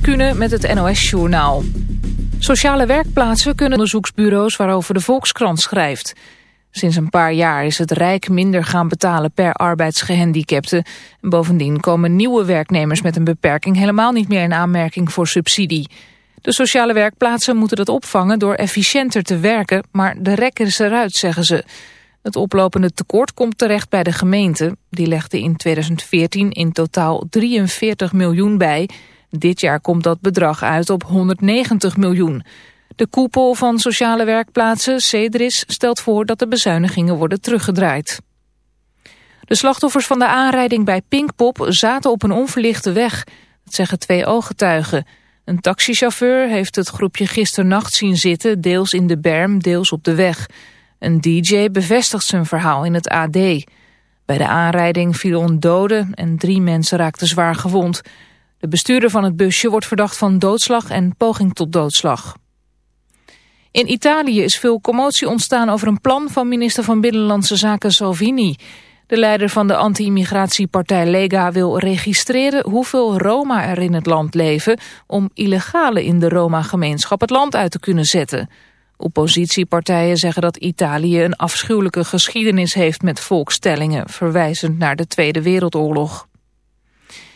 Kunnen met het NOS-journaal. Sociale werkplaatsen kunnen onderzoeksbureaus waarover de Volkskrant schrijft. Sinds een paar jaar is het Rijk minder gaan betalen per arbeidsgehandicapte. Bovendien komen nieuwe werknemers met een beperking helemaal niet meer in aanmerking voor subsidie. De sociale werkplaatsen moeten dat opvangen door efficiënter te werken, maar de rek is eruit, zeggen ze. Het oplopende tekort komt terecht bij de gemeente. Die legde in 2014 in totaal 43 miljoen bij. Dit jaar komt dat bedrag uit op 190 miljoen. De koepel van sociale werkplaatsen, Cedris, stelt voor dat de bezuinigingen worden teruggedraaid. De slachtoffers van de aanrijding bij Pinkpop zaten op een onverlichte weg. Dat zeggen twee ooggetuigen. Een taxichauffeur heeft het groepje gisternacht zien zitten, deels in de berm, deels op de weg. Een DJ bevestigt zijn verhaal in het AD. Bij de aanrijding viel een dode en drie mensen raakten zwaar gewond. De bestuurder van het busje wordt verdacht van doodslag en poging tot doodslag. In Italië is veel commotie ontstaan over een plan van minister van Binnenlandse Zaken Salvini. De leider van de anti-immigratiepartij Lega wil registreren hoeveel Roma er in het land leven... om illegale in de Roma-gemeenschap het land uit te kunnen zetten. Oppositiepartijen zeggen dat Italië een afschuwelijke geschiedenis heeft met volkstellingen... verwijzend naar de Tweede Wereldoorlog.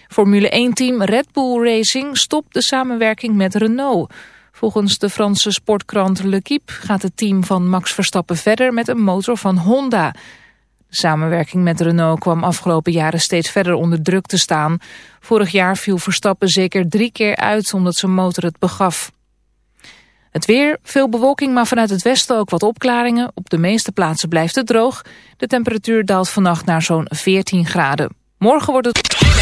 Formule 1-team Red Bull Racing stopt de samenwerking met Renault... Volgens de Franse sportkrant L'Equipe gaat het team van Max Verstappen verder met een motor van Honda. De samenwerking met Renault kwam afgelopen jaren steeds verder onder druk te staan. Vorig jaar viel Verstappen zeker drie keer uit omdat zijn motor het begaf. Het weer, veel bewolking, maar vanuit het westen ook wat opklaringen. Op de meeste plaatsen blijft het droog. De temperatuur daalt vannacht naar zo'n 14 graden. Morgen wordt het...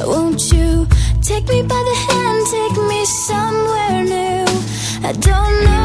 Won't you take me by the hand, take me somewhere new? I don't know.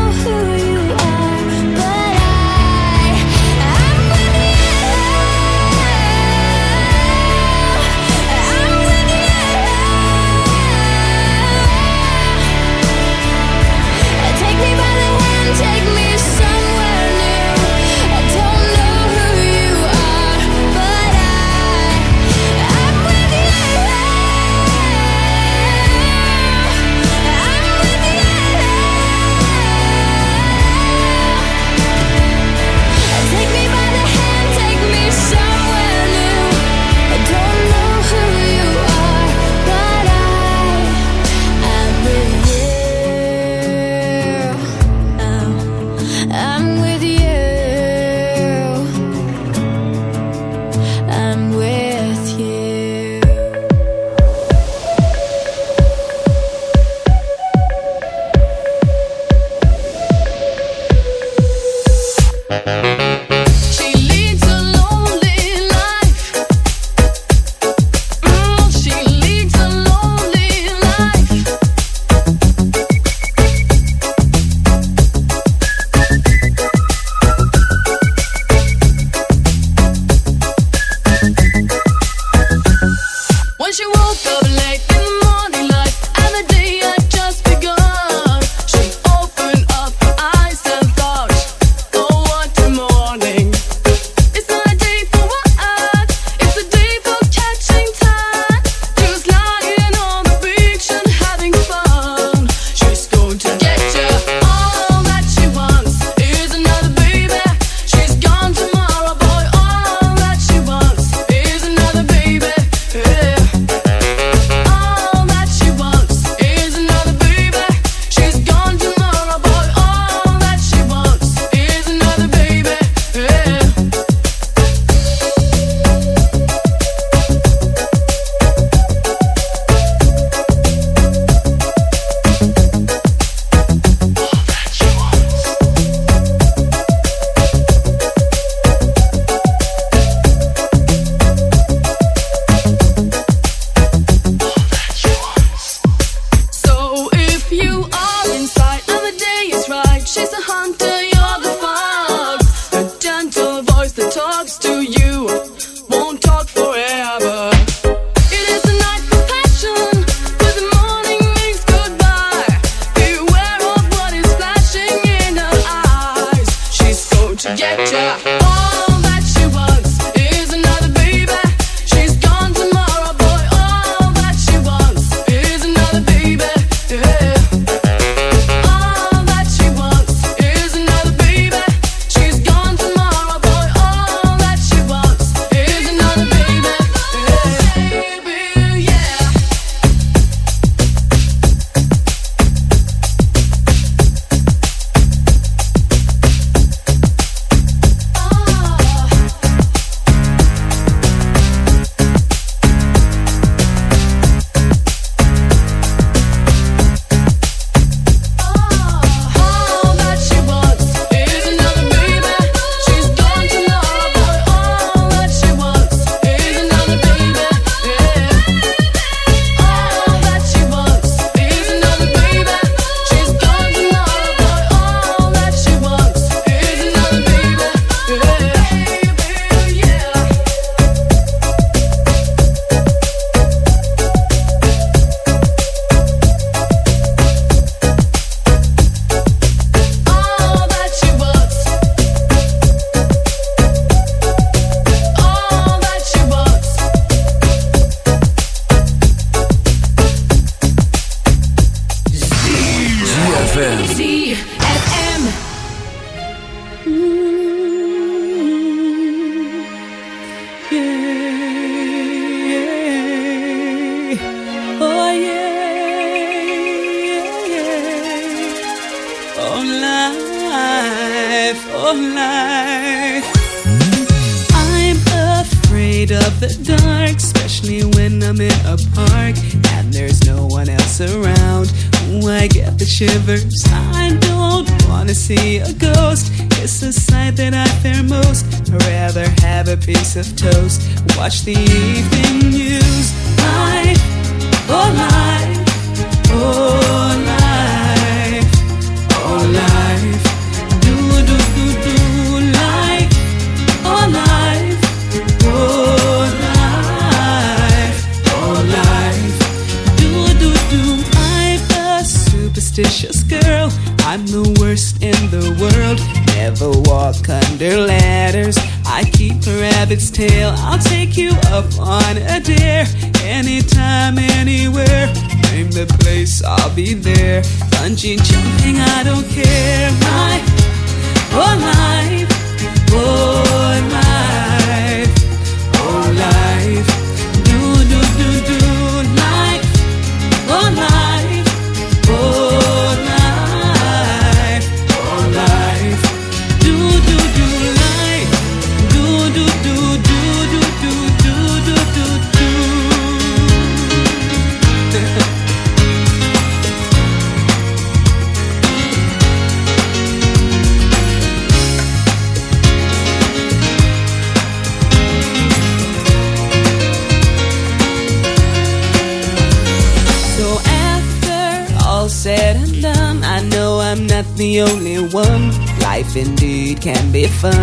if I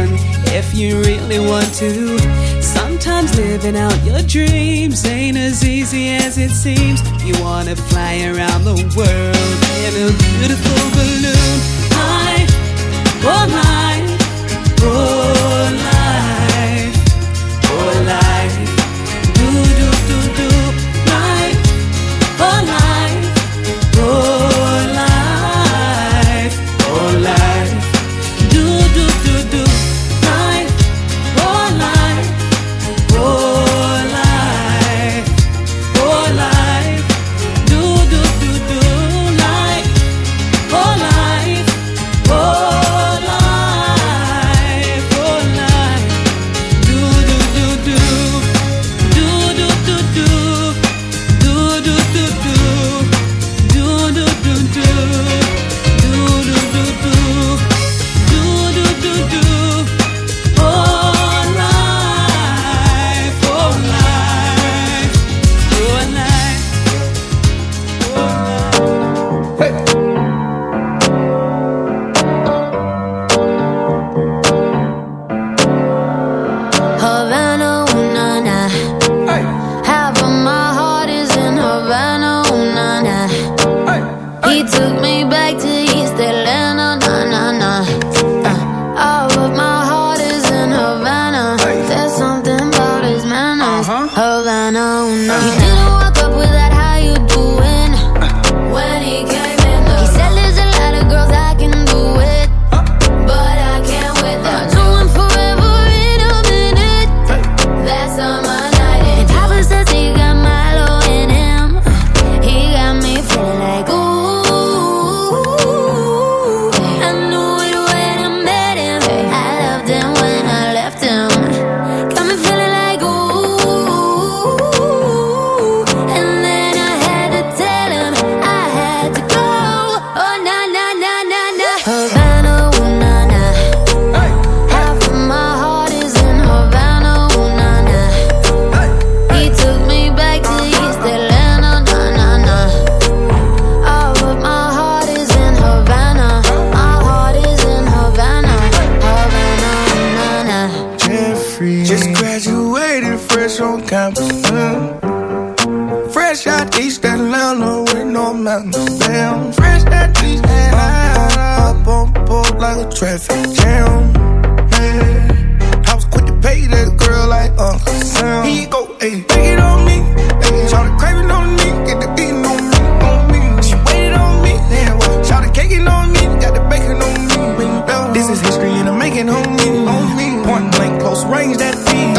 is history and I'm making on me, on. Point blank, close range, that feed.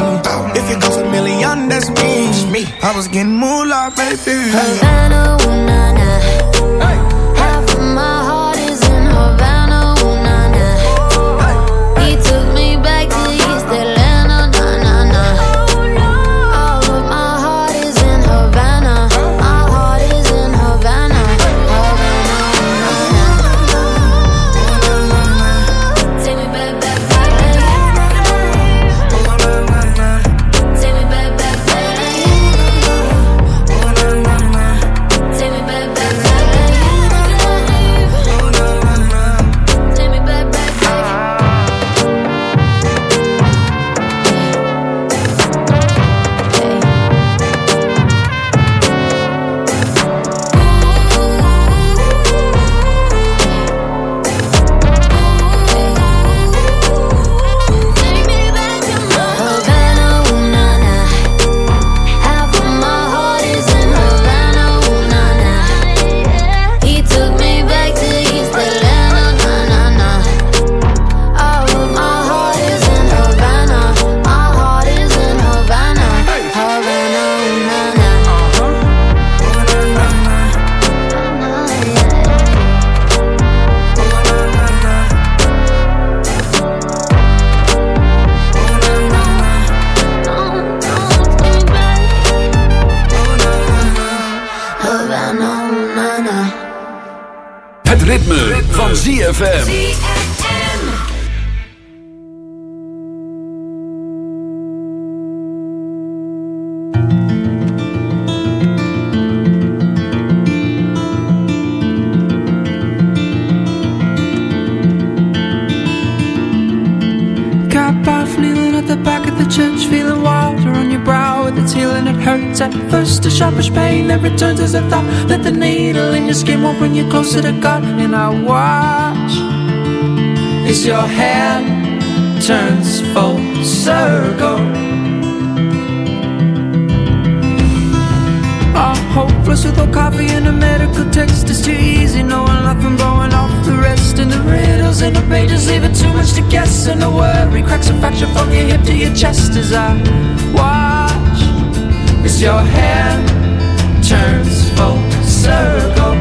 If it goes a million, that's me. me. I was getting moolah, baby. Havana, ooh, nah, nah. Church, feeling water on your brow with its healing. It hurts at first, a sharpish pain that returns as a thought that the needle in your skin won't bring you closer to God. And I watch as your hand turns full circle. Hopeless without coffee and a medical text is too easy. Knowing nothing going off the rest. And the riddles in the pages leaving too much to guess. And the worry cracks a fracture from your hip to your chest as I watch as your hand turns full circle.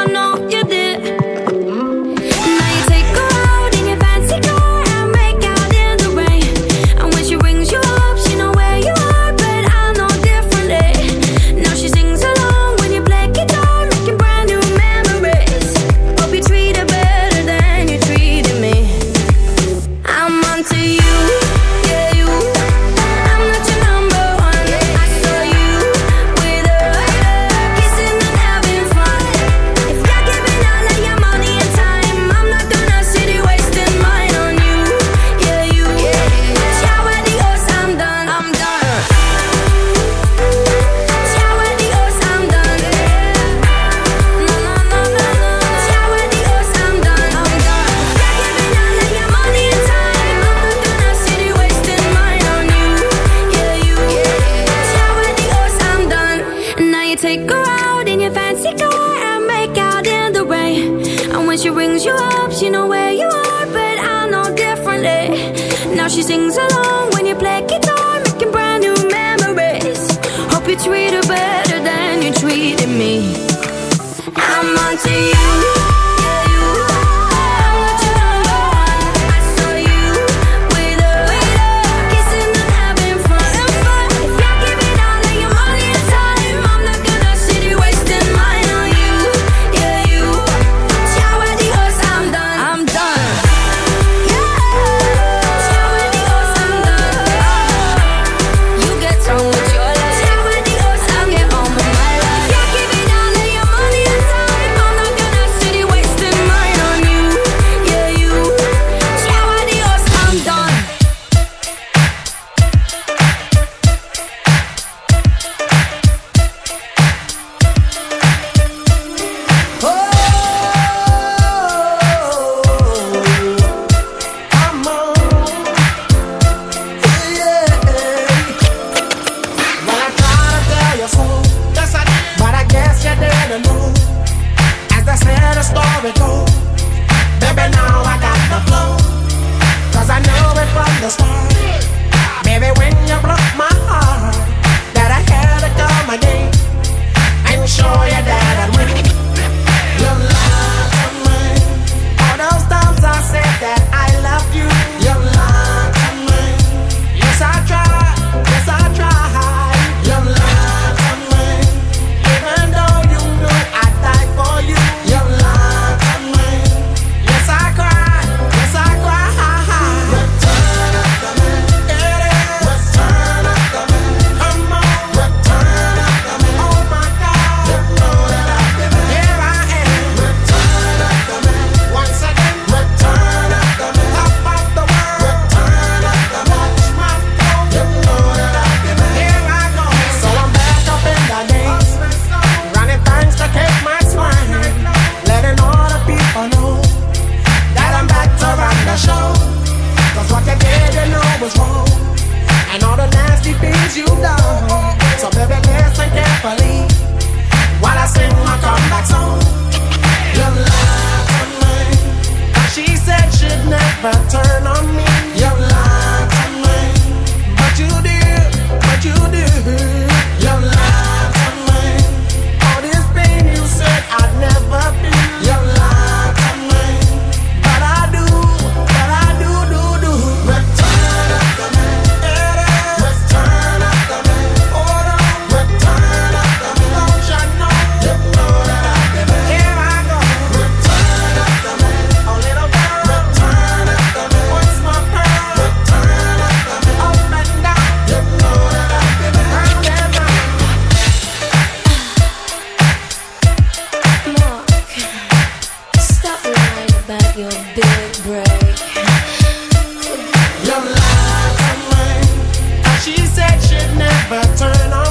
never turn on.